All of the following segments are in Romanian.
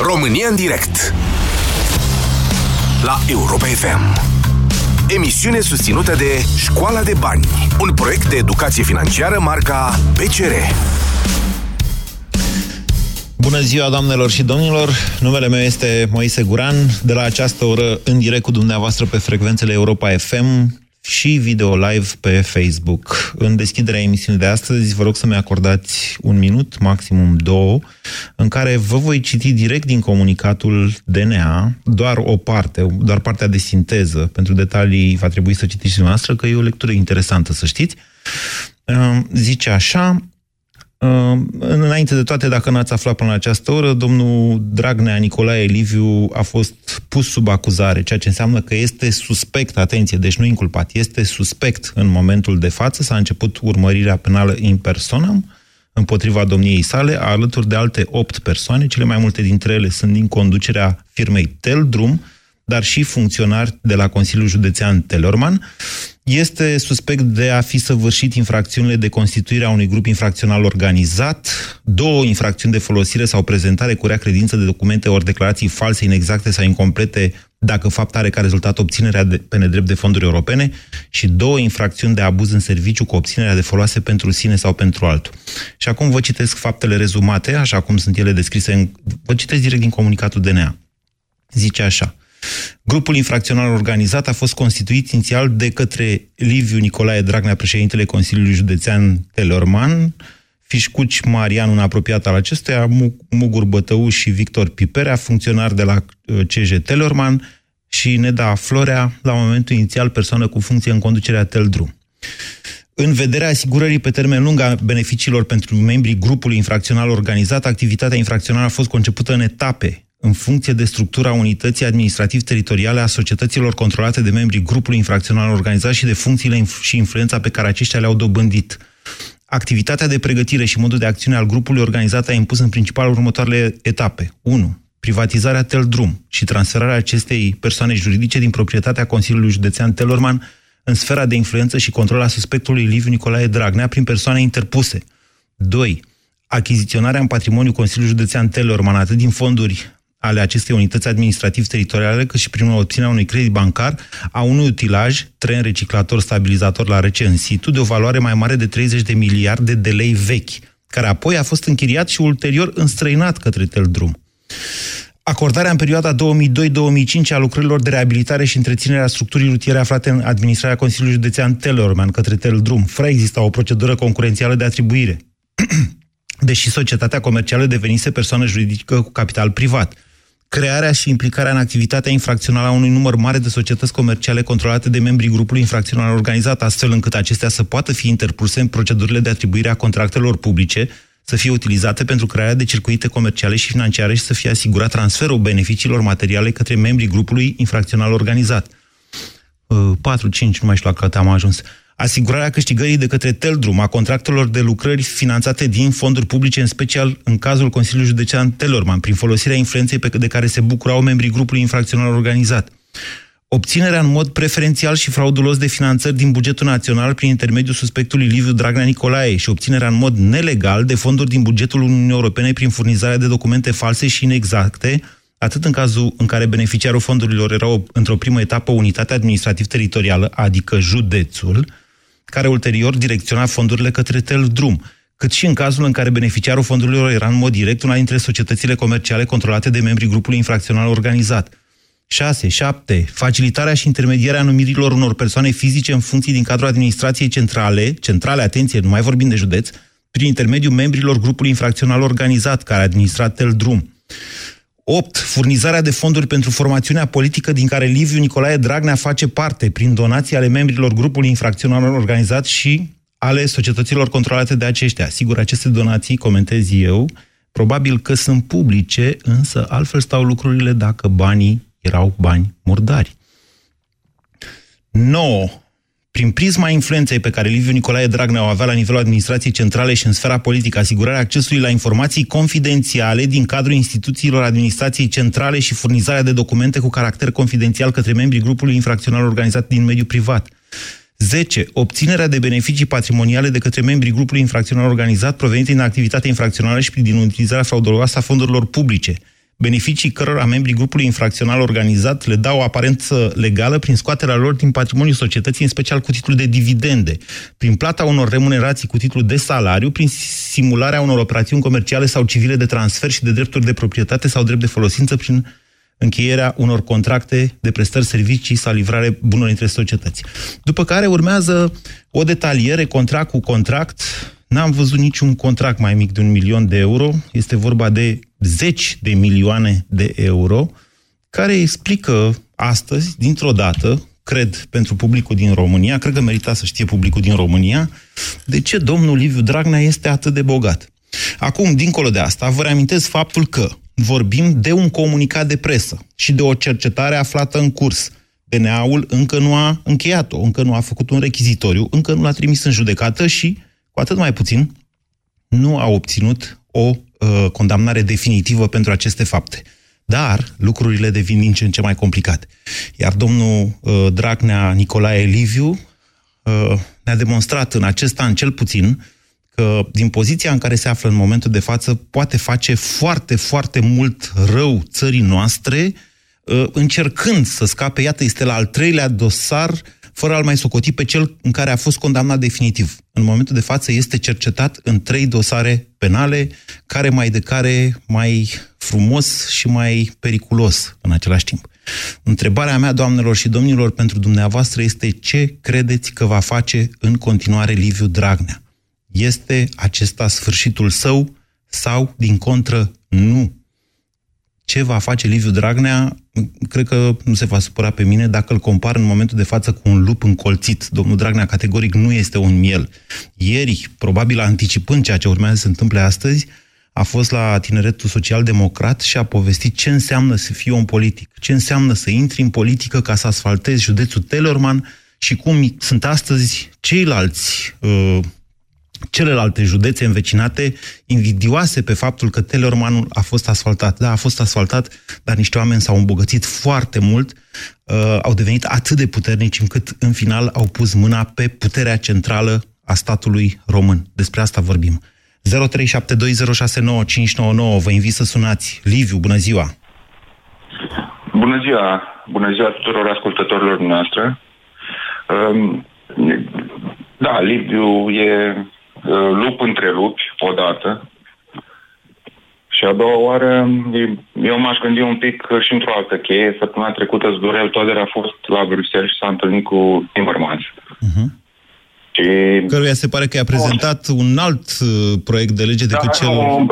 România în direct La Europa FM Emisiune susținută de Școala de Bani Un proiect de educație financiară marca PCR Bună ziua, doamnelor și domnilor! Numele meu este Moise Guran. De la această oră, în direct cu dumneavoastră pe frecvențele Europa FM, și video live pe Facebook. În deschiderea emisiunii de astăzi vă rog să-mi acordați un minut, maximum două, în care vă voi citi direct din comunicatul DNA doar o parte, doar partea de sinteză. Pentru detalii va trebui să citiți dumneavoastră, că e o lectură interesantă, să știți. Zice așa, Înainte de toate, dacă n-ați aflat până la această oră, domnul Dragnea Nicolae Liviu a fost pus sub acuzare, ceea ce înseamnă că este suspect, atenție, deci nu inculpat, este suspect în momentul de față, s-a început urmărirea penală in personam împotriva domniei sale, alături de alte opt persoane, cele mai multe dintre ele sunt din conducerea firmei Teldrum, dar și funcționari de la Consiliul Județean Telorman este suspect de a fi săvârșit infracțiunile de constituire a unui grup infracțional organizat, două infracțiuni de folosire sau prezentare cu rea credință de documente ori declarații false, inexacte sau incomplete, dacă fapt are ca rezultat obținerea de, pe nedrept de fonduri europene și două infracțiuni de abuz în serviciu cu obținerea de foloase pentru sine sau pentru altul. Și acum vă citesc faptele rezumate, așa cum sunt ele descrise, în, vă citesc direct din comunicatul DNA. Zice așa. Grupul infracțional organizat a fost constituit inițial de către Liviu Nicolae Dragnea, președintele Consiliului Județean Telorman, Fișcuci Marian, un apropiat al acestuia, Mugur Bătău și Victor Piperea, funcționar de la uh, CJ Telorman, și Neda Florea, la momentul inițial persoană cu funcție în conducerea Teldrum. În vederea asigurării pe termen lung a beneficiilor pentru membrii grupului infracțional organizat, activitatea infracțională a fost concepută în etape, în funcție de structura unității administrativ-teritoriale a societăților controlate de membrii grupului infracțional organizat și de funcțiile și influența pe care aceștia le-au dobândit. Activitatea de pregătire și modul de acțiune al grupului organizat a impus în principal următoarele etape. 1. Privatizarea Teldrum și transferarea acestei persoane juridice din proprietatea Consiliului Județean Telorman în sfera de influență și control a suspectului Liviu Nicolae Dragnea prin persoane interpuse. 2. Achiziționarea în patrimoniu Consiliului Județean Telorman atât din fonduri ale acestei unități administrativ-teritoriale, cât și prin obținerea unui credit bancar a unui utilaj, tren reciclator stabilizator la rece în situ, de o valoare mai mare de 30 de miliarde de lei vechi, care apoi a fost închiriat și ulterior înstrăinat către Teldrum. Acordarea în perioada 2002-2005 a lucrărilor de reabilitare și întreținere a structurii rutiere aflate în administrarea Consiliului Județean Telorman către Teldrum, fără exista o procedură concurențială de atribuire. Deși societatea comercială devenise persoană juridică cu capital privat – crearea și implicarea în activitatea infracțională a unui număr mare de societăți comerciale controlate de membrii grupului infracțional organizat, astfel încât acestea să poată fi interpuse în procedurile de atribuire a contractelor publice, să fie utilizate pentru crearea de circuite comerciale și financiare și să fie asigurat transferul beneficiilor materiale către membrii grupului infracțional organizat. 4-5, uh, nu mai știu la cât am ajuns asigurarea câștigării de către Teldrum a contractelor de lucrări finanțate din fonduri publice, în special în cazul Consiliului Județean Telorman, prin folosirea influenței pe de care se bucurau membrii grupului infracțional organizat. Obținerea în mod preferențial și fraudulos de finanțări din bugetul național prin intermediul suspectului Liviu Dragnea Nicolae și obținerea în mod nelegal de fonduri din bugetul Uniunii Europene prin furnizarea de documente false și inexacte, atât în cazul în care beneficiarul fondurilor era într-o primă etapă unitatea administrativ-teritorială, adică județul, care ulterior direcționa fondurile către Teldrum, cât și în cazul în care beneficiarul fondurilor era în mod direct una dintre societățile comerciale controlate de membrii grupului infracțional organizat. 6. 7. Facilitarea și intermedierea numirilor unor persoane fizice în funcții din cadrul administrației centrale, centrale, atenție, nu mai vorbim de județ, prin intermediul membrilor grupului infracțional organizat care a administrat Teldrum. 8. Furnizarea de fonduri pentru formațiunea politică din care Liviu Nicolae Dragnea face parte prin donații ale membrilor grupului infracțional organizat și ale societăților controlate de aceștia. Sigur, aceste donații, comentez eu, probabil că sunt publice, însă altfel stau lucrurile dacă banii erau bani murdari. 9 prin prisma influenței pe care Liviu Nicolae Dragnea o avea la nivelul administrației centrale și în sfera politică, asigurarea accesului la informații confidențiale din cadrul instituțiilor administrației centrale și furnizarea de documente cu caracter confidențial către membrii grupului infracțional organizat din mediul privat. 10. Obținerea de beneficii patrimoniale de către membrii grupului infracțional organizat provenite din activitatea infracțională și din utilizarea frauduloasă a fondurilor publice beneficii cărora membrii grupului infracțional organizat le dau o aparență legală prin scoaterea lor din patrimoniul societății, în special cu titlul de dividende, prin plata unor remunerații cu titlul de salariu, prin simularea unor operațiuni comerciale sau civile de transfer și de drepturi de proprietate sau drept de folosință prin încheierea unor contracte de prestări servicii sau livrare bunurilor între societăți. După care urmează o detaliere, contract cu contract. N-am văzut niciun contract mai mic de un milion de euro. Este vorba de zeci de milioane de euro, care explică astăzi, dintr-o dată, cred, pentru publicul din România, cred că merita să știe publicul din România, de ce domnul Liviu Dragnea este atât de bogat. Acum, dincolo de asta, vă reamintesc faptul că vorbim de un comunicat de presă și de o cercetare aflată în curs. DNA-ul încă nu a încheiat-o, încă nu a făcut un rechizitoriu, încă nu l-a trimis în judecată și, cu atât mai puțin, nu a obținut o uh, condamnare definitivă pentru aceste fapte. Dar lucrurile devin din ce în ce mai complicate. Iar domnul uh, Dragnea Nicolae Liviu uh, ne-a demonstrat în acest an cel puțin că din poziția în care se află în momentul de față poate face foarte, foarte mult rău țării noastre, uh, încercând să scape, iată, este la al treilea dosar, fără a-l mai socoti pe cel în care a fost condamnat definitiv. În momentul de față este cercetat în trei dosare penale, care mai de care mai frumos și mai periculos în același timp. Întrebarea mea, doamnelor și domnilor, pentru dumneavoastră este ce credeți că va face în continuare Liviu Dragnea? Este acesta sfârșitul său sau, din contră, nu? Ce va face Liviu Dragnea? Cred că nu se va supăra pe mine dacă îl compar în momentul de față cu un lup încolțit. Domnul Dragnea categoric nu este un miel. Ieri, probabil anticipând ceea ce urmează să se întâmple astăzi, a fost la Tineretul Social-Democrat și a povestit ce înseamnă să fii om politic, ce înseamnă să intri în politică ca să asfaltezi județul Tellerman și cum sunt astăzi ceilalți uh, celelalte județe învecinate invidioase pe faptul că Telormanul a fost asfaltat. Da, a fost asfaltat, dar niște oameni s-au îmbogățit foarte mult, uh, au devenit atât de puternici încât în final au pus mâna pe puterea centrală a statului român. Despre asta vorbim. 0372069599. Vă invit să sunați. Liviu, bună ziua! Bună ziua! Bună ziua tuturor ascultătorilor noastre! Um, da, Liviu e Uh, lup între lupi, odată. Și a doua oară, eu m-aș gândi un pic și într-o altă cheie. Săptămâna trecută Zdorel Toader a fost la Bruxelles și s-a întâlnit cu Timmermans. Uh-huh. Și... Căruia se pare că i-a prezentat oh. un alt uh, proiect de lege decât da, cel... Nu,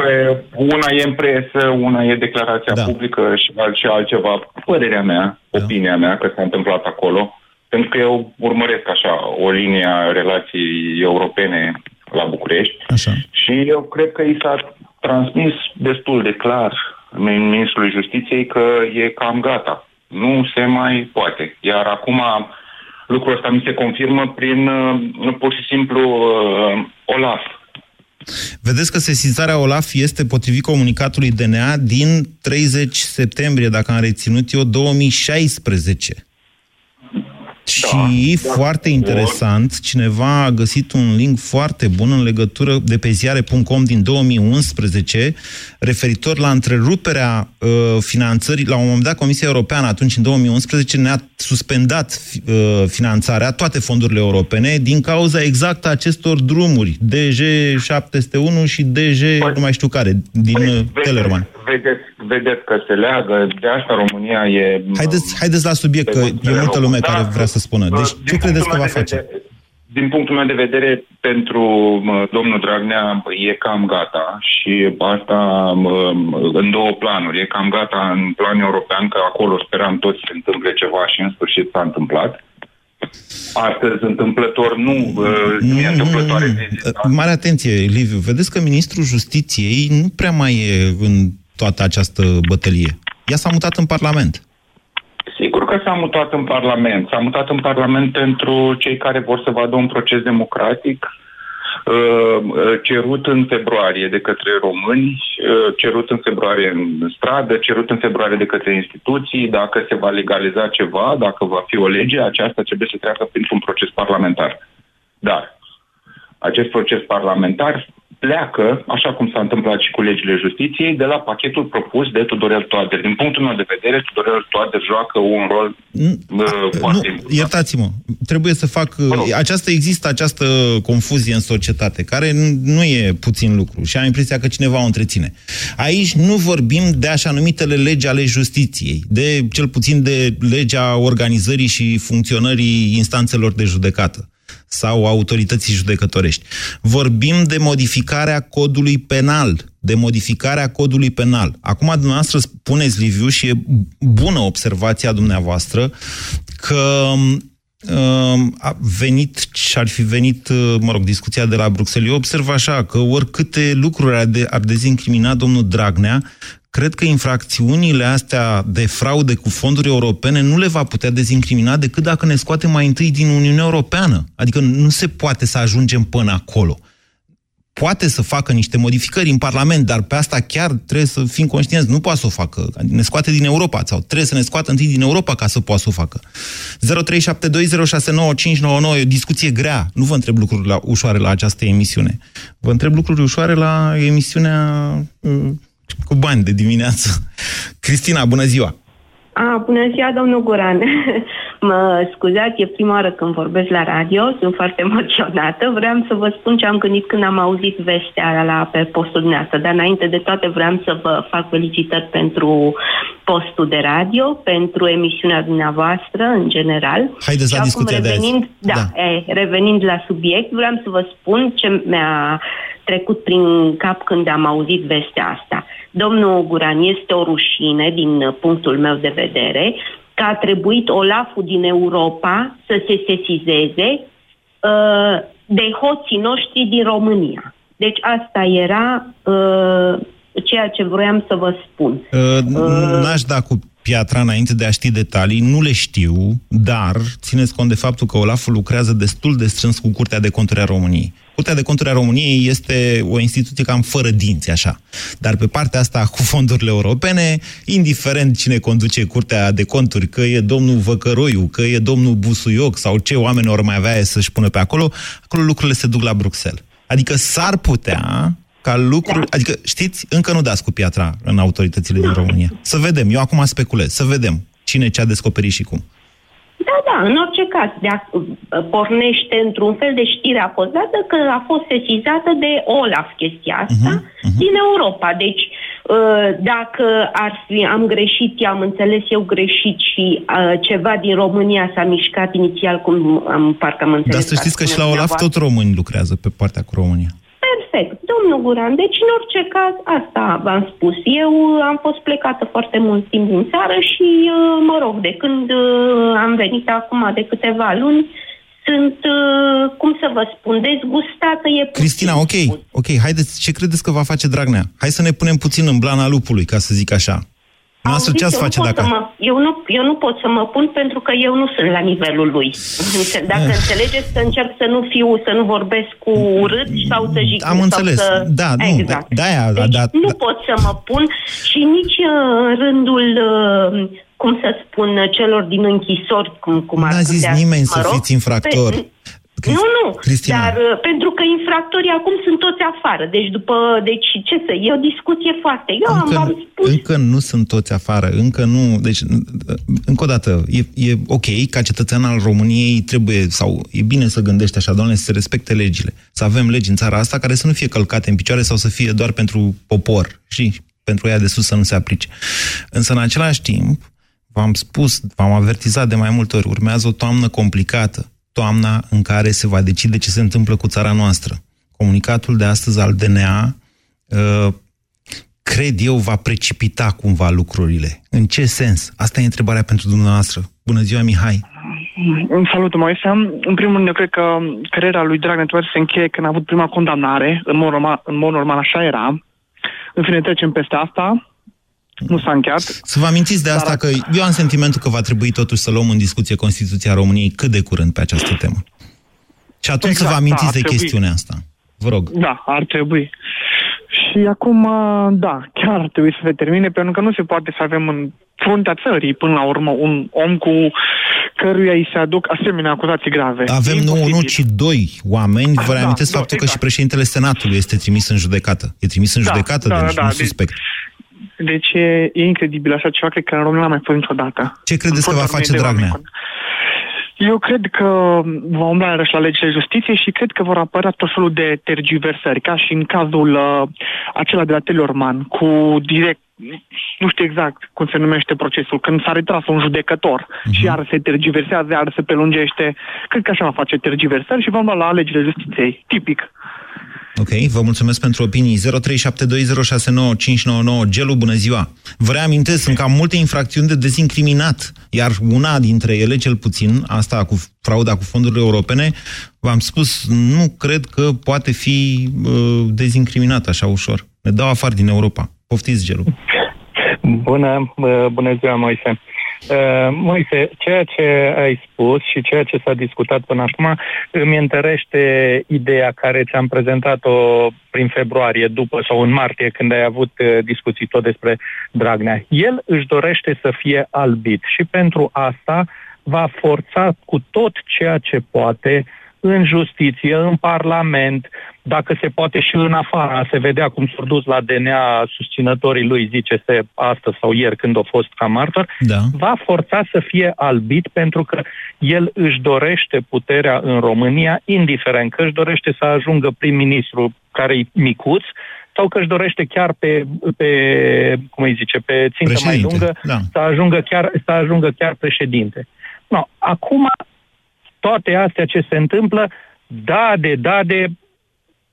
una e în presă, una e declarația da. publică și, alt, și altceva. Părerea mea, da. opinia mea, că s-a întâmplat acolo. Pentru că eu urmăresc așa o linie a relației europene la București. Așa. Și eu cred că i s-a transmis destul de clar Ministrului Justiției că e cam gata. Nu se mai poate. Iar acum lucrul ăsta mi se confirmă prin uh, pur și simplu uh, OLAF. Vedeți că sesizarea OLAF este potrivit comunicatului DNA din 30 septembrie, dacă am reținut eu, 2016. Și da, foarte da, interesant, cineva a găsit un link foarte bun în legătură de pe ziare.com din 2011 referitor la întreruperea uh, finanțării. La un moment dat, Comisia Europeană, atunci în 2011, ne-a suspendat uh, finanțarea, toate fondurile europene, din cauza exact a acestor drumuri, DG 701 și DG, păi, nu mai știu care, din păi, uh, Telerman. Vedeți, vedeți că se leagă, de asta România e... Haideți, haideți la subiect, că e multă lume da, care vrea să spună. Deci, ce credeți că va face? Vedere, din punctul meu de vedere, pentru domnul Dragnea e cam gata și asta în două planuri. E cam gata în plan european, că acolo speram toți să se întâmple ceva și în sfârșit s-a întâmplat. Astăzi, întâmplător, nu, nu e întâmplătoare. Mare atenție, Liviu. Vedeți că ministrul justiției nu prea mai e în toată această bătălie. Ea s-a mutat în Parlament. Sigur că s-a mutat în Parlament. S-a mutat în Parlament pentru cei care vor să vadă un proces democratic uh, uh, cerut în februarie de către români, uh, cerut în februarie în stradă, cerut în februarie de către instituții, dacă se va legaliza ceva, dacă va fi o lege, aceasta trebuie să treacă printr-un proces parlamentar. Dar acest proces parlamentar pleacă, așa cum s-a întâmplat și cu legile justiției, de la pachetul propus de Tudorel Toader. Din punctul meu de vedere, Tudorel Toader joacă un rol uh, foarte nu, Iertați-mă, trebuie să fac... Uh, această, există această confuzie în societate, care nu e puțin lucru și am impresia că cineva o întreține. Aici nu vorbim de așa numitele legi ale justiției, de cel puțin de legea organizării și funcționării instanțelor de judecată sau autorității judecătorești. Vorbim de modificarea codului penal, de modificarea codului penal. Acum dumneavoastră spuneți, Liviu, și e bună observația dumneavoastră, că um, a venit și ar fi venit, uh, mă rog, discuția de la Bruxelles. Eu observ așa că oricâte lucruri ar, de, ar dezincrimina domnul Dragnea, cred că infracțiunile astea de fraude cu fonduri europene nu le va putea dezincrimina decât dacă ne scoate mai întâi din Uniunea Europeană. Adică nu se poate să ajungem până acolo. Poate să facă niște modificări în Parlament, dar pe asta chiar trebuie să fim conștienți. Nu poate să o facă. Ne scoate din Europa sau trebuie să ne scoată întâi din Europa ca să poată să o facă. 0372069599 e o discuție grea. Nu vă întreb lucruri la, ușoare la această emisiune. Vă întreb lucruri ușoare la emisiunea uh, cu bani de dimineață. Cristina, bună ziua! A, bună ziua, domnul Guran. mă scuzați, e prima oară când vorbesc la radio, sunt foarte emoționată. Vreau să vă spun ce am gândit când am auzit vestea la, pe postul dumneavoastră, dar înainte de toate vreau să vă fac felicitări pentru postul de radio, pentru emisiunea dumneavoastră în general. Haideți la discuția revenind, de azi. Da, da. E, revenind la subiect, vreau să vă spun ce mi-a trecut prin cap când am auzit vestea asta. Domnul Guran, este o rușine din punctul meu de vedere că a trebuit Olaful din Europa să se sesizeze uh, de hoții noștri din România. Deci asta era uh, ceea ce vroiam să vă spun. Uh, uh, n-aș da cu piatra înainte de a ști detalii, nu le știu, dar țineți cont de faptul că Olaful lucrează destul de strâns cu Curtea de Conturi a României. Curtea de Conturi a României este o instituție cam fără dinți, așa. Dar pe partea asta cu fondurile europene, indiferent cine conduce Curtea de Conturi, că e domnul Văcăroiu, că e domnul Busuioc sau ce oameni ori mai avea să-și pună pe acolo, acolo lucrurile se duc la Bruxelles. Adică s-ar putea ca lucruri... Da. Adică, știți, încă nu dați cu piatra în autoritățile din România. Să vedem, eu acum speculez, să vedem cine ce a descoperit și cum. Da, da, în orice caz, de a, pornește într-un fel de știre a fost dată că a fost sesizată de Olaf chestia asta uh-huh, uh-huh. din Europa. Deci, uh, dacă ar fi, am greșit, am înțeles eu greșit și uh, ceva din România s-a mișcat inițial, cum am, parcă am înțeles. Dar să știți că și la Olaf tot români lucrează pe partea cu România. Perfect. Domnul Guran, deci în orice caz, asta v-am spus. Eu am fost plecată foarte mult timp din țară și, uh, mă rog, de când uh, am venit acum de câteva luni, sunt, uh, cum să vă spun, dezgustată. E Cristina, ok, ok, haideți, ce credeți că va face Dragnea? Hai să ne punem puțin în blana lupului, ca să zic așa. Noastră ce ați face dacă... Mă, eu, nu, eu nu pot să mă pun pentru că eu nu sunt la nivelul lui. Dacă eh. înțelegeți să încerc să nu fiu, să nu vorbesc cu urât sau să jignesc. Am înțeles, să... da, nu, exact. da, aia, deci da, nu da. pot să mă pun și nici uh, în rândul uh, cum să spun, celor din închisori, cum, cum ar N-a zis putea, nimeni mă rog, să fiți infractor. Pe, Crist... Nu, nu, Cristina. dar uh, pentru că infractorii acum sunt toți afară. Deci după, deci ce să, e o discuție foarte... Eu încă, am, am spus... Încă nu sunt toți afară, încă nu... Deci, uh, încă o dată, e, e ok ca cetățean al României trebuie, sau e bine să gândești așa, doamne, să se respecte legile. Să avem legi în țara asta care să nu fie călcate în picioare sau să fie doar pentru popor și pentru ea de sus să nu se aplice. Însă, în același timp, v-am spus, v-am avertizat de mai multe ori, urmează o toamnă complicată toamna în care se va decide ce se întâmplă cu țara noastră. Comunicatul de astăzi al DNA, uh, cred eu, va precipita cumva lucrurile. În ce sens? Asta e întrebarea pentru dumneavoastră. Bună ziua, Mihai! Salut, Moise. În primul rând, eu cred că cariera lui Dragnea trebuie să se încheie când a avut prima condamnare. În mod normal, în mod normal așa era. În fine, trecem peste asta nu s-a încheiat. Să vă amintiți de asta dar... că eu am sentimentul că va trebui totuși să luăm în discuție Constituția României cât de curând pe această temă. Și atunci exact, să vă exact, amintiți da, de trebui. chestiunea asta. Vă rog. Da, ar trebui. Și acum, da, chiar trebuie să se termine, pentru că nu se poate să avem în fruntea țării, până la urmă, un om cu căruia îi se aduc asemenea acuzații grave. Avem nu unul, ci doi oameni. Vă da, reamintesc da, faptul exact. că și președintele Senatului este trimis în judecată. E trimis în da, judecată, da, deci da, un deci, suspect. Deci e, e incredibil așa ceva, cred că în România n-a mai fost niciodată. Ce credeți că va face Dragnea? Eu cred că va umbla iarăși la legile justiției și cred că vor apărea tot felul de tergiversări, ca și în cazul uh, acela de la Teleorman, cu direct, nu știu exact cum se numește procesul, când s-a retras un judecător uh-huh. și iar se tergiversează, iar se prelungește. Cred că așa va face tergiversări și va umbla la legile justiției. Tipic. Ok, vă mulțumesc pentru opinii. 0372069599. Gelu, bună ziua! Vă reamintesc, sunt cam multe infracțiuni de dezincriminat, iar una dintre ele, cel puțin, asta cu frauda cu fondurile europene, v-am spus, nu cred că poate fi uh, dezincriminat așa ușor. Ne dau afară din Europa. Poftiți, Gelu! Bună, bună ziua, Moise! Uh, Moise, ceea ce ai spus și ceea ce s-a discutat până acum îmi întărește ideea care ți-am prezentat-o prin februarie, după sau în martie, când ai avut uh, discuții tot despre Dragnea. El își dorește să fie albit și pentru asta va forța cu tot ceea ce poate în justiție, în Parlament, dacă se poate și în afara, se vedea cum s-au dus la DNA susținătorii lui, zice se astăzi sau ieri când a fost ca martor, da. va forța să fie albit pentru că el își dorește puterea în România, indiferent că își dorește să ajungă prim-ministru care e micuț, sau că își dorește chiar pe, pe cum îi zice, pe țintă președinte, mai lungă da. să, ajungă chiar, să ajungă chiar președinte. No, acum, toate astea ce se întâmplă, da de, da de,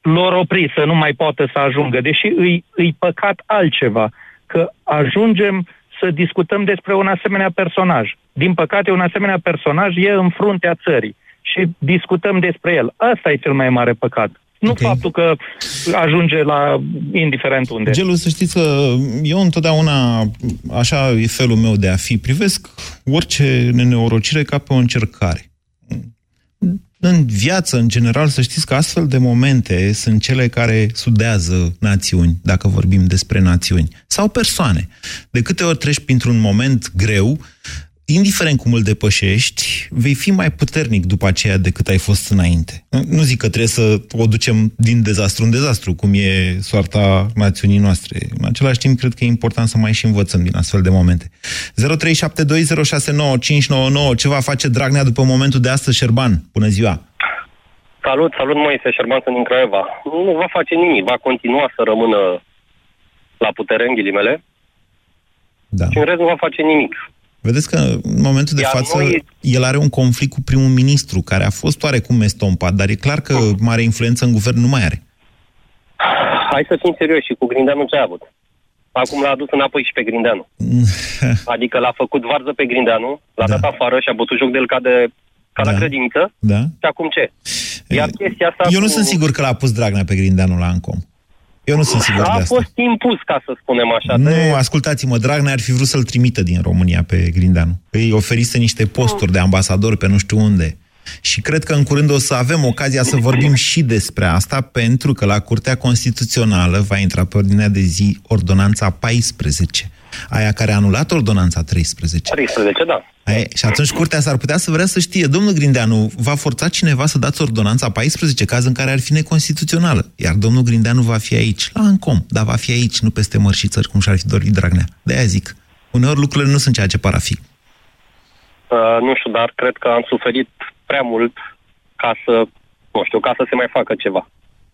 lor opri să nu mai poată să ajungă, deși îi, îi păcat altceva, că ajungem să discutăm despre un asemenea personaj. Din păcate, un asemenea personaj e în fruntea țării și discutăm despre el. Asta e cel mai mare păcat. Nu okay. faptul că ajunge la indiferent unde. Gelu, să știți că eu întotdeauna, așa e felul meu de a fi, privesc orice nenorocire ca pe o încercare în viață, în general, să știți că astfel de momente sunt cele care sudează națiuni, dacă vorbim despre națiuni, sau persoane. De câte ori treci printr-un moment greu, indiferent cum îl depășești, vei fi mai puternic după aceea decât ai fost înainte. Nu zic că trebuie să o ducem din dezastru în dezastru, cum e soarta națiunii noastre. În același timp, cred că e important să mai și învățăm din astfel de momente. 0372069599 Ce va face Dragnea după momentul de astăzi, Șerban? Bună ziua! Salut, salut Moise, Șerban sunt din Craiova. Nu va face nimic, va continua să rămână la putere în ghilimele da. și în rest nu va face nimic. Vedeți că în momentul de Iar față noi... el are un conflict cu primul ministru, care a fost oarecum estompat, dar e clar că mare influență în guvern nu mai are. Hai să fim serioși, și cu Grindeanu ce a avut? Acum l-a adus înapoi și pe Grindeanu. adică l-a făcut varză pe Grindeanu, l-a da. dat afară și a bătut joc de el ca, de, ca da. la credință. Da. Și acum ce? Iar chestia asta Eu cu... nu sunt sigur că l-a pus Dragnea pe Grindeanu la Ancom. Eu nu sunt sigur a de asta. A fost impus, ca să spunem așa. Nu, de... ascultați-mă, Dragnea ar fi vrut să-l trimită din România pe Grindeanu. Îi oferise niște posturi de ambasador pe nu știu unde. Și cred că în curând o să avem ocazia să vorbim și despre asta, pentru că la Curtea Constituțională va intra pe ordinea de zi ordonanța 14, aia care a anulat ordonanța 13. 13, da. Aia, și atunci Curtea s-ar putea să vrea să știe, domnul Grindeanu, va forța cineva să dați ordonanța 14, caz în care ar fi neconstituțională. Iar domnul Grindeanu va fi aici, la Ancom, dar va fi aici, nu peste mări și țări, cum și-ar fi dorit Dragnea. De-aia zic, uneori lucrurile nu sunt ceea ce par a fi. Uh, nu știu, dar cred că am suferit prea mult ca să, nu știu, ca să se mai facă ceva.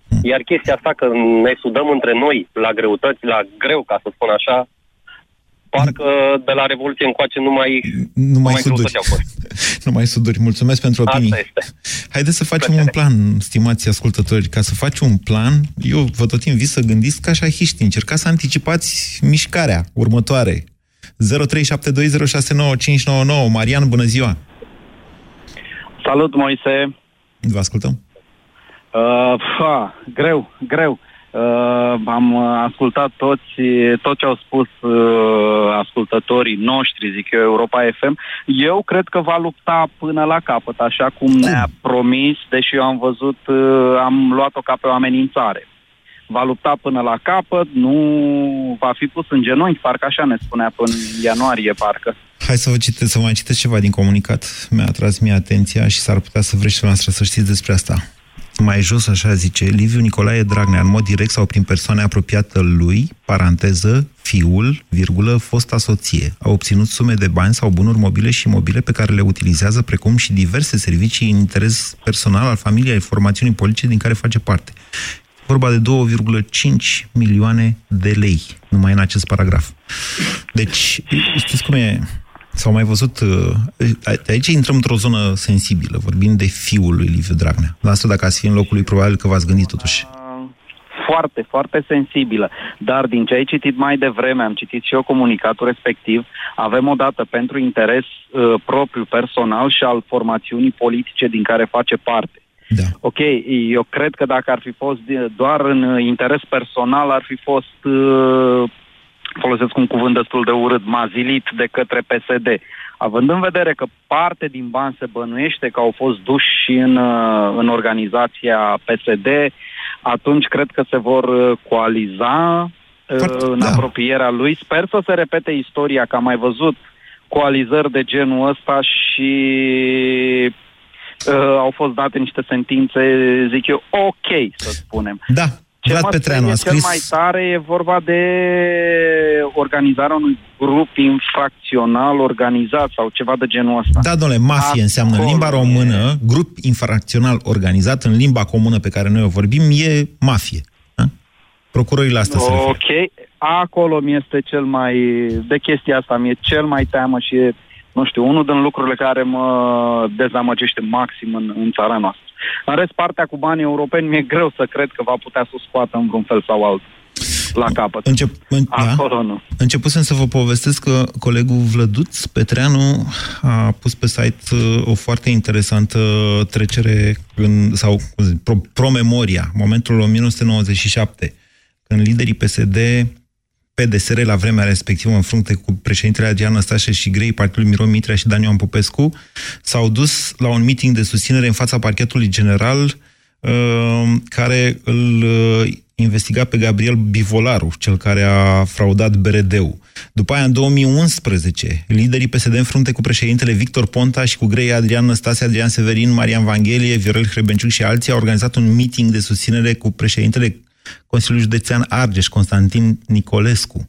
Hmm. Iar chestia asta că ne sudăm între noi la greutăți, la greu, ca să spun așa, parcă de la Revoluție încoace nu mai, nu mai, mai suduri. Au fost. nu mai suduri. Mulțumesc pentru opinii. Asta este. Haideți să facem Plăcere. un plan, stimați ascultători. Ca să faci un plan, eu vă tot invit să gândiți ca hiști. Încercați să anticipați mișcarea următoare. 0372069599. Marian, bună ziua! Salut, Moise! Vă ascultăm. Uh, fa, greu, greu. Uh, am ascultat toți, tot ce au spus uh, ascultătorii noștri, zic eu, Europa FM. Eu cred că va lupta până la capăt, așa cum ne-a promis, deși eu am văzut, uh, am luat-o ca pe o amenințare. va lupta până la capăt, nu va fi pus în genunchi, parcă așa ne spunea până în ianuarie, parcă. Hai să vă citesc, să mai citesc ceva din comunicat. Mi-a atras mie atenția și s-ar putea să vreți și noastră să știți despre asta. Mai jos, așa zice, Liviu Nicolae Dragnea, în mod direct sau prin persoane apropiată lui, paranteză, fiul, virgulă, fosta soție, a obținut sume de bani sau bunuri mobile și imobile pe care le utilizează, precum și diverse servicii în interes personal al familiei, ai formațiunii politice din care face parte. Vorba de 2,5 milioane de lei, numai în acest paragraf. Deci, știți cum e? S-au mai văzut... Uh, aici intrăm într-o zonă sensibilă, vorbim de fiul lui Liviu Dragnea. La asta, dacă ați fi în locul lui, probabil că v-ați gândit totuși. Foarte, foarte sensibilă. Dar din ce ai citit mai devreme, am citit și eu comunicatul respectiv, avem o dată pentru interes uh, propriu, personal și al formațiunii politice din care face parte. Da. Ok, eu cred că dacă ar fi fost doar în interes personal, ar fi fost uh, folosesc un cuvânt destul de urât, mazilit de către PSD. Având în vedere că parte din bani se bănuiește că au fost duși în, uh, în organizația PSD, atunci cred că se vor uh, coaliza uh, Foarte, în da. apropierea lui. Sper să se repete istoria, că am mai văzut coalizări de genul ăsta și uh, au fost date niște sentințe, zic eu, ok, să spunem. Da, ce Vlad Petreanu a scris... cel mai tare e vorba de organizarea unui grup infracțional organizat sau ceva de genul ăsta. Da, domnule, mafie Acolo înseamnă în limba română, grup infracțional organizat în limba comună pe care noi o vorbim, e mafie. Da? Procurorii la asta se referă. Ok, acolo mi este cel mai, de chestia asta mi-e cel mai teamă și e, nu știu, unul din lucrurile care mă dezamăgește maxim în, în țara noastră. În rest, partea cu banii europeni mi-e greu să cred că va putea să o scoată în vreun fel sau altul la capăt. Încep, în, Acolo da? nu. Începusem să vă povestesc că colegul Vlăduț Petreanu a pus pe site uh, o foarte interesantă trecere în, sau pro, promemoria, momentul 1997, când liderii PSD PDSR la vremea respectivă în frunte cu președintele Adrian Năstase și grei Partidului Miron Mitrea și Daniel Popescu, s-au dus la un meeting de susținere în fața parchetului general uh, care îl uh, investiga pe Gabriel Bivolaru, cel care a fraudat BRD-ul. După aia, în 2011, liderii PSD în frunte cu președintele Victor Ponta și cu grei Adrian Năstase, Adrian Severin, Marian Vanghelie, Viorel Hrebenciuc și alții au organizat un meeting de susținere cu președintele Consiliul Județean Argeș, Constantin Nicolescu,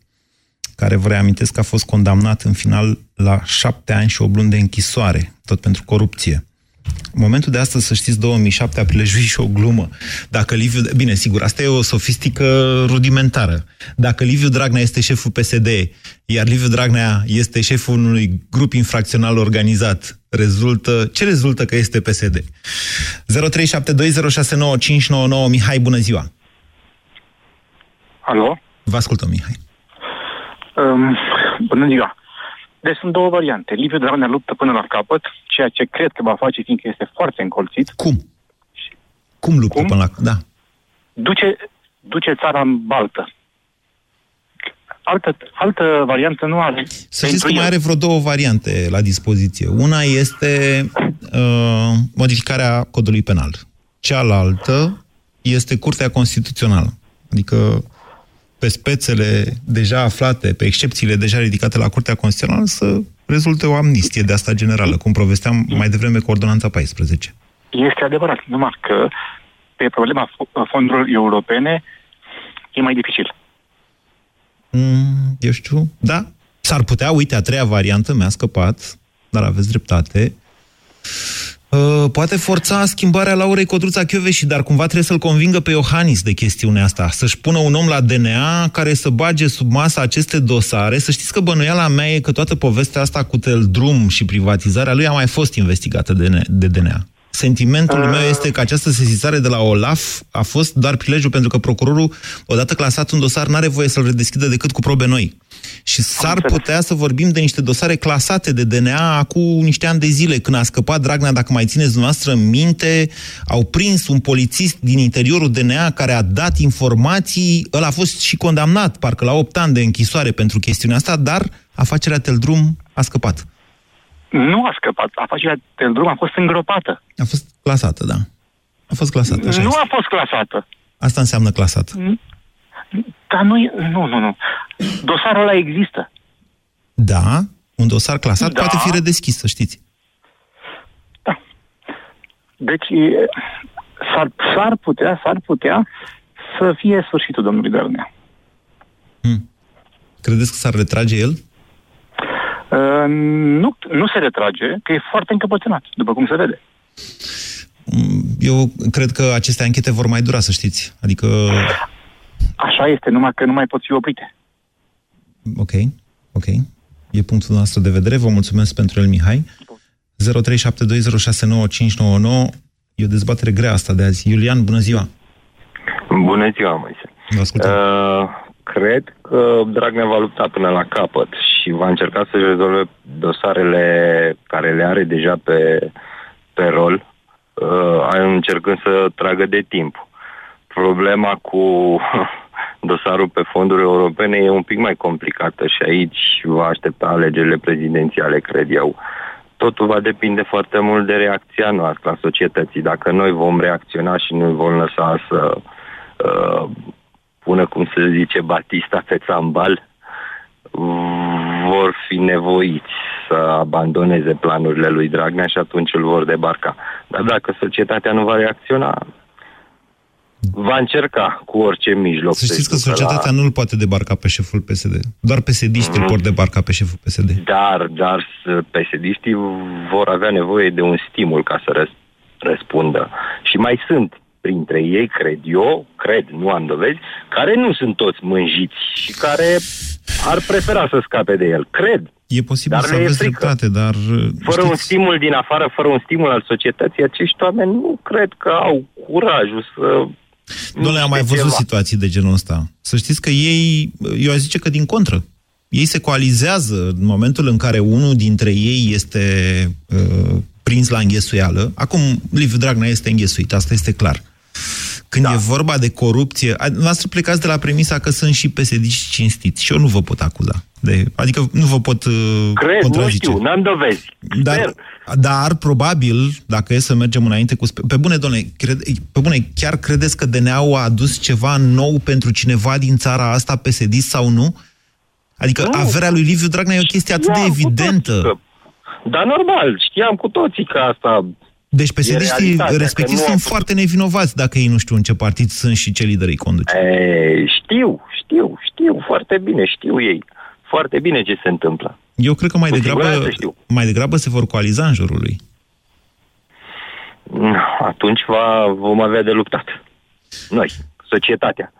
care vă reamintesc că a fost condamnat în final la șapte ani și o luni de închisoare, tot pentru corupție. În momentul de astăzi, să știți, 2007 a prilejuit și o glumă. Dacă Liviu... Bine, sigur, asta e o sofistică rudimentară. Dacă Liviu Dragnea este șeful PSD, iar Liviu Dragnea este șeful unui grup infracțional organizat, rezultă... Ce rezultă că este PSD? 0372069599 Mihai, bună ziua! Alo? Vă ascultăm, Mihai. Um, bună ziua. Deci sunt două variante. Liviu Dragnea luptă până la capăt, ceea ce cred că va face, fiindcă este foarte încolțit. Cum? Cum luptă Cum? până la... Da. Duce, duce țara în baltă. Altă, altă variantă nu are. Să știți că mai are vreo două variante la dispoziție. Una este uh, modificarea codului penal. Cealaltă este Curtea Constituțională. Adică pe spețele deja aflate, pe excepțiile deja ridicate la Curtea Constituțională, să rezulte o amnistie de asta generală, cum povesteam mai devreme cu Ordonanța 14. Este adevărat, numai că pe problema fondurilor europene e mai dificil. Mm, eu știu, da. S-ar putea, uite, a treia variantă mi-a scăpat, dar aveți dreptate. Uh, poate forța schimbarea Laurei Codruța și dar cumva trebuie să-l convingă pe Iohannis de chestiunea asta. Să-și pună un om la DNA care să bage sub masă aceste dosare. Să știți că bănuiala mea e că toată povestea asta cu Teldrum și privatizarea lui a mai fost investigată de, de DNA. Sentimentul meu este că această sesizare de la OLAF a fost doar prilejul pentru că procurorul, odată clasat un dosar, n-are voie să-l redeschidă decât cu probe noi. Și s-ar putea să vorbim de niște dosare clasate de DNA acum niște ani de zile, când a scăpat Dragnea, dacă mai țineți dumneavoastră în minte, au prins un polițist din interiorul DNA care a dat informații, ăla a fost și condamnat, parcă la 8 ani de închisoare pentru chestiunea asta, dar afacerea Teldrum a scăpat. Nu a scăpat. Afacerea Teldrum a fost îngropată. A fost clasată, da. A fost clasată, așa Nu este. a fost clasată. Asta înseamnă clasată. Dar nu, e, nu, nu, nu. Dosarul ăla există. Da, un dosar clasat Da. poate fi redeschis, să știți. Deci e, s-ar, s-ar putea, s-ar putea să fie sfârșitul domnului Dragnea. Credeți că s-ar retrage el? Uh, nu, nu se retrage, că e foarte încăpățânat, după cum se vede. Mm, Eu cred că aceste anchete vor mai dura, să știți. Adică, Așa este, numai că nu mai pot fi oprite. ok, ok. E punctul nostru de vedere. Vă mulțumesc pentru el, Mihai. 0372069599. E o dezbatere grea asta de azi. Iulian, bună ziua! Bună ziua, Moise. Vă ascultăm. Uh, cred că Dragnea va lupta până la capăt și va încerca să-și rezolve dosarele care le are deja pe, pe rol, uh, încercând să tragă de timp. Problema cu dosarul pe fonduri europene e un pic mai complicată și aici va aștepta alegerile prezidențiale, cred eu. Totul va depinde foarte mult de reacția noastră a societății. Dacă noi vom reacționa și nu vom lăsa să uh, pună, cum se zice, Batista pe țambal, vor fi nevoiți să abandoneze planurile lui Dragnea și atunci îl vor debarca. Dar dacă societatea nu va reacționa, va încerca cu orice mijloc. Să știți că să-și ducă societatea nu îl poate debarca pe șeful PSD. Doar PSD-știi îl pot debarca pe șeful PSD. Dar, dar psd vor avea nevoie de un stimul ca să răs- răspundă. Și mai sunt printre ei, cred eu, cred, nu am dovezi, care nu sunt toți mânjiți și care ar prefera să scape de el. Cred. E posibil Dar să le e aveți frică. dreptate, dar... Fără un stimul din afară, fără un stimul al societății, acești oameni nu cred că au curajul să... Doamne, am mai văzut ceva. situații de genul ăsta. Să știți că ei, eu aș zice că din contră, ei se coalizează în momentul în care unul dintre ei este uh, prins la înghesuială. Acum, Liviu Dragnea este înghesuit, asta este clar. Când da. e vorba de corupție, a- noastră plecați de la premisa că sunt și psd cinstiți și eu nu vă pot acuza. De, adică nu vă pot uh, Cred, nu contrazice. știu, n-am dovezi. Dar, dar probabil, dacă e să mergem înainte cu... spe- Pe bune, doamne, cred, pe bune, chiar credeți că DNA-ul a adus ceva nou pentru cineva din țara asta, psd sau nu? Adică Nu. averea lui Liviu Dragnea e o chestie atât de Știam cu evidentă. toții că- Dar normal, știam cu toții că asta... Deci e psd realitatea, respectiv că nu sunt a foarte nevinovați dacă ei nu știu în ce partid sunt și ce lideri îi conduce. E, știu, știu, știu foarte bine, știu ei foarte bine ce se întâmplă. Eu cred că mai Cu degrabă, siguranță știu. mai degrabă se vor coaliza în jurul lui. Atunci va, vom avea de luptat. Noi, societatea.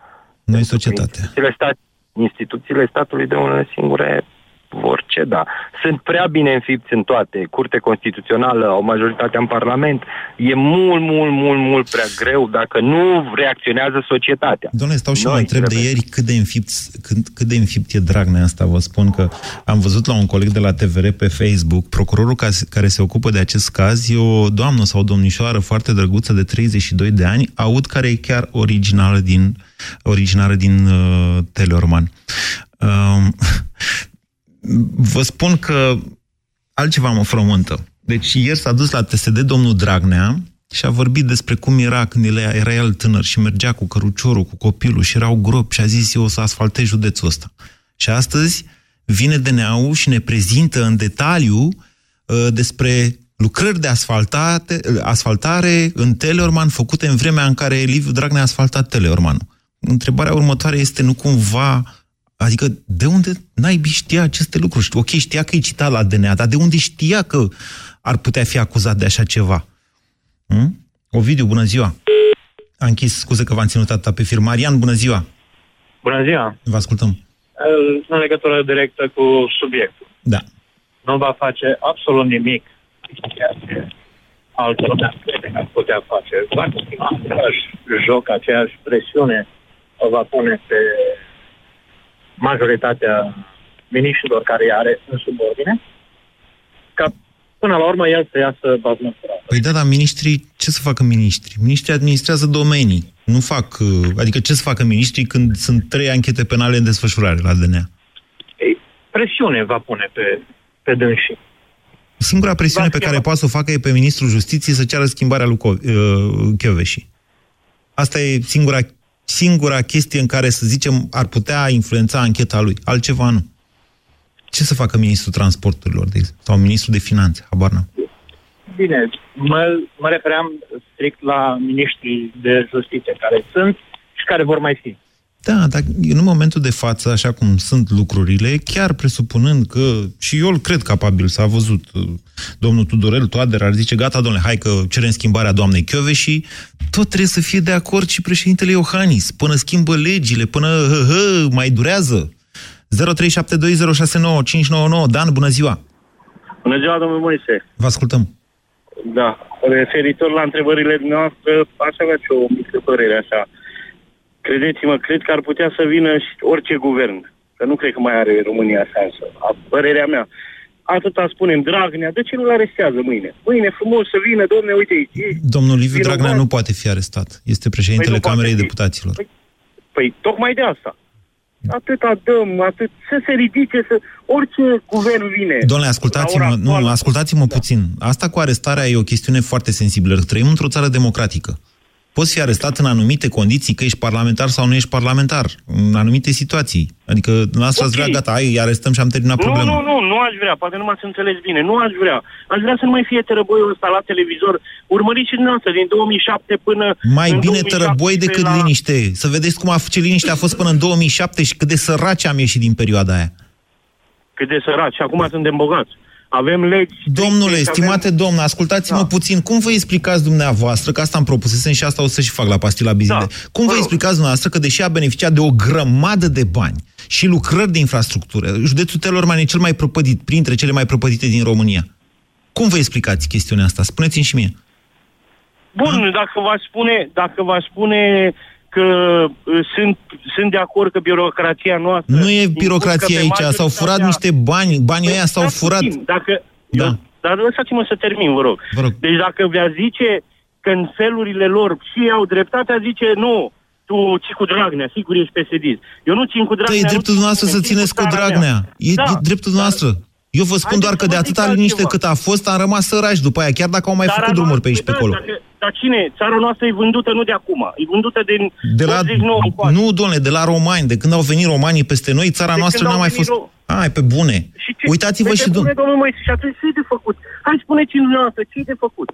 Noi, societatea. Instituțiile, stat, instituțiile statului de unele singure vor ceda. Sunt prea bine înfipți în toate. Curte Constituțională, o majoritate în Parlament. E mult, mult, mult, mult prea greu dacă nu reacționează societatea. Doamne, stau și Noi mă întreb de trebuie. ieri cât de, înfipt, cât, cât de înfipt e Dragnea asta. Vă spun că am văzut la un coleg de la TVR pe Facebook, procurorul ca, care se ocupă de acest caz e o doamnă sau o domnișoară foarte drăguță de 32 de ani, aud care e chiar originală din, originară din uh, Teleorman. Uh, vă spun că altceva mă frământă. Deci ieri s-a dus la TSD domnul Dragnea și a vorbit despre cum era când el era el tânăr și mergea cu căruciorul, cu copilul și erau gropi și a zis eu o să asfaltez județul ăsta. Și astăzi vine DNA-ul și ne prezintă în detaliu uh, despre lucrări de asfaltate, asfaltare în Teleorman făcute în vremea în care Liviu Dragnea a asfaltat Teleormanul. Întrebarea următoare este nu cumva Adică de unde naibii știa aceste lucruri? Ok, știa că e citat la DNA, dar de unde știa că ar putea fi acuzat de așa ceva? Hmm? Ovidiu, bună ziua! A închis, scuze că v-am ținut atâta pe fir. Marian, bună ziua! Bună ziua! Vă ascultăm. În legătură directă cu subiectul. Da. Nu va face absolut nimic ceea ce altă lumea crede că ar putea face. Va continua același joc, aceeași presiune o va pune pe majoritatea miniștrilor care îi are în subordine, ca până la urmă el să iasă bazmă curată. Păi da, dar ministrii, ce să facă ministrii? Ministrii administrează domenii. Nu fac, uh, adică ce să facă ministrii când sunt trei anchete penale în desfășurare la DNA? Ei, presiune va pune pe, pe dânsii. Singura presiune Va pe schimba. care poate să o facă e pe ministrul justiției să ceară schimbarea lui Co- uh, Chioveși. Asta e singura, singura chestie în care, să zicem, ar putea influența ancheta lui. Altceva nu. Ce să facă ministrul transporturilor, de exemplu, sau ministrul de finanțe? Habar n-am. Bine, mă, mă refeream strict la ministrii de justiție care sunt și care vor mai fi. Da, dar în momentul de față, așa cum sunt lucrurile, chiar presupunând că, și eu îl cred capabil, s-a văzut uh, domnul Tudorel Toader, ar zice, gata, domnule, hai că cerem schimbarea doamnei Chiove și tot trebuie să fie de acord și președintele Iohannis, până schimbă legile, până hă, hă, mai durează. 0372069599. Dan, bună ziua! Bună ziua, domnul Moise! Vă ascultăm! Da, referitor la întrebările noastre, aș avea și o mică părere așa. Credeți-mă, cred că ar putea să vină și orice guvern. Că nu cred că mai are România șansă. A, părerea mea. Atâta spunem, Dragnea, de ce nu-l arestează mâine? Mâine frumos să vină, domne, uite aici. Domnul Liviu Dragnea nu poate fi arestat. Este președintele păi Camerei Deputaților. Păi, păi, tocmai de asta. Atâta dăm, atât, să se ridice, să orice guvern vine. Domnule, ascultați-mă, nu, ascultați-mă da. puțin. Asta cu arestarea e o chestiune foarte sensibilă. Trăim într-o țară democratică. Poți fi arestat în anumite condiții, că ești parlamentar sau nu ești parlamentar, în anumite situații. Adică, noastră okay. ați vrea, gata, ai, arestăm și am terminat nu, problema. Nu, nu, nu aș vrea, poate nu m-ați înțeles bine, nu aș vrea. Aș vrea să nu mai fie tărăboiul ăsta la televizor. Urmăriți și dumneavoastră, din 2007 până Mai bine tărăboi decât la... liniște. Să vedeți cum a, ce liniște a fost până în 2007 și cât de săraci am ieșit din perioada aia. Cât de săraci, și acum suntem bogați. Avem legi... Domnule, stimate avem... domn, ascultați-mă da. puțin. Cum vă explicați dumneavoastră, că asta am propusesem și asta o să și fac la pastila bizide. Da. Cum vă explicați dumneavoastră că deși a beneficiat de o grămadă de bani și lucrări de infrastructură, județul Telorman e cel mai propădit, printre cele mai propădite din România. Cum vă explicați chestiunea asta? Spuneți-mi și mie. Bun, ha? dacă v spune, dacă v spune că uh, sunt, sunt de acord că birocrația noastră... Nu e birocrația aici, s-au furat niște bani, banii păi, ăia s-au furat. Dacă, da. Eu, dar lăsați-mă să termin, vă rog. vă rog. Deci dacă vi-a zice că în felurile lor și au dreptatea, zice nu, tu ci cu Dragnea, sigur ești psd Eu nu țin cu Dragnea. Da, e dreptul noastră să țineți cu Dragnea. E, da, e dreptul noastră. Eu vă spun doar că de atâta liniște cât a fost, am rămas sărași după aia, chiar dacă au mai Dar făcut drumuri pe aici pe acolo. Dacă, dar cine? Țara noastră e vândută nu de acum, e vândută din de la, 89 Nu, domnule, de la romani, de când au venit romanii peste noi, țara de noastră n-a mai fost... Ro... Ai, pe bune. Uitați-vă și... Bune, domnul Moise, și atunci ce de făcut? Hai spuneți dumneavoastră, ce de făcut?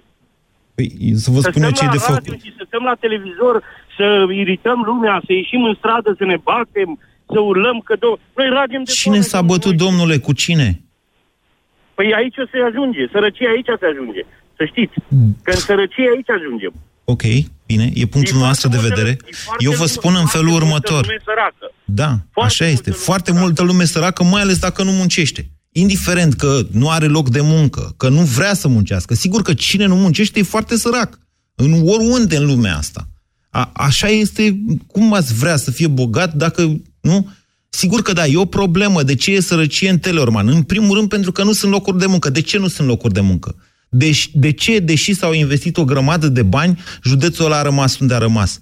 Păi, să vă spun eu ce de făcut. Și să stăm la televizor, să irităm lumea, să ieșim în stradă, să ne batem, să urlăm că do... noi ragem de Cine s-a bătut, domnule, cu cine? Păi aici se ajunge, sărăcia aici se ajunge. Să știți, că în sărăcie aici ajungem. Ok, bine, e punctul e noastră de vedere. Eu vă spun în felul următor. Da, foarte așa este. Foarte săracă. multă lume săracă, mai ales dacă nu muncește. Indiferent că nu are loc de muncă, că nu vrea să muncească. Sigur că cine nu muncește e foarte sărac. În oriunde în lumea asta. A, așa este, cum ați vrea să fie bogat dacă, nu? Sigur că da, e o problemă. De ce e sărăcie în Teleorman? În primul rând pentru că nu sunt locuri de muncă. De ce nu sunt locuri de muncă? Deci, de ce, deși s-au investit o grămadă de bani, județul ăla a rămas unde a rămas?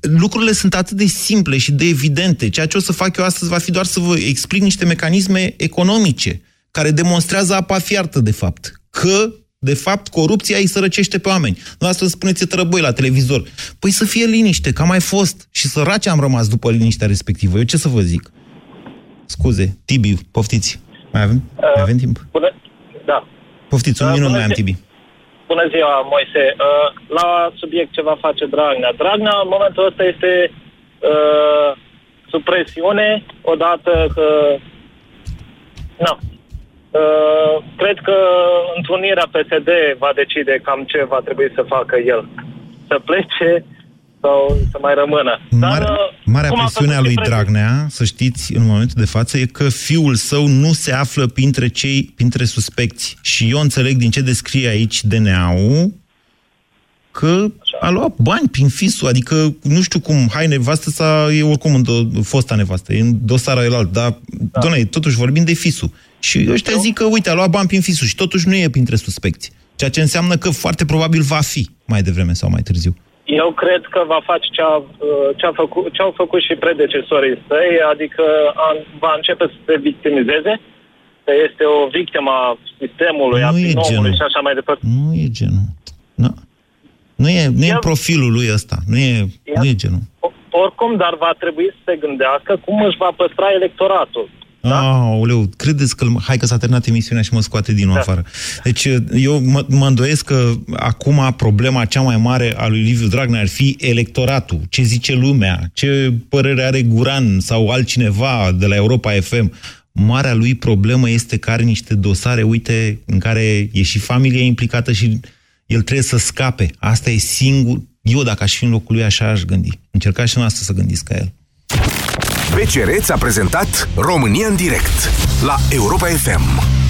Lucrurile sunt atât de simple și de evidente. Ceea ce o să fac eu astăzi va fi doar să vă explic niște mecanisme economice care demonstrează apa fiartă, de fapt. Că, de fapt, corupția îi sărăcește pe oameni. Nu asta spuneți tărăboi la televizor. Păi să fie liniște, că a mai fost. Și săraci am rămas după liniștea respectivă. Eu ce să vă zic? Scuze, Tibi, poftiți. Mai avem, uh, mai avem timp? Bună, da. Poftiți, un uh, minut mai am, Tibi. Bună ziua, Moise. Uh, la subiect ce va face Dragnea. Dragnea, în momentul ăsta, este uh, sub presiune, odată că... Nu. Uh, cred că întrunirea PSD va decide cam ce va trebui să facă el. Să plece sau să mai rămână. Mare, Dar, marea presiune a lui Dragnea, să știți, în momentul de față, e că fiul său nu se află printre cei, printre suspecți. Și eu înțeleg din ce descrie aici DNA-ul că a luat bani prin fisul, adică nu știu cum, hai, nevastă sa e oricum în do, fosta nevastă, e în dosarul el alt, dar, da. doamne, totuși vorbim de fisul. Și ăștia zic că, uite, a luat bani prin fisul și totuși nu e printre suspecți. Ceea ce înseamnă că foarte probabil va fi mai devreme sau mai târziu. Eu cred că va face ce, a, ce, a făcut, ce au făcut și predecesorii săi, adică a, va începe să se victimizeze, că este o victimă a sistemului, nu a binomului și așa mai departe. Nu e genul. Nu, nu e, nu e profilul lui ăsta. Nu e, el, nu e genul. oricum, dar va trebui să se gândească cum își va păstra electoratul. Da? Aoleu, credeți că... Hai că s-a terminat emisiunea și mă scoate din nou da. afară. Deci eu mă, mă îndoiesc că acum problema cea mai mare a lui Liviu Dragnea ar fi electoratul. Ce zice lumea? Ce părere are Guran sau altcineva de la Europa FM? Marea lui problemă este că are niște dosare, uite, în care e și familia implicată și el trebuie să scape. Asta e singur... Eu, dacă aș fi în locul lui, așa aș gândi. Încercați și noastră să gândiți ca el. BCR ți-a prezentat România în direct la Europa FM.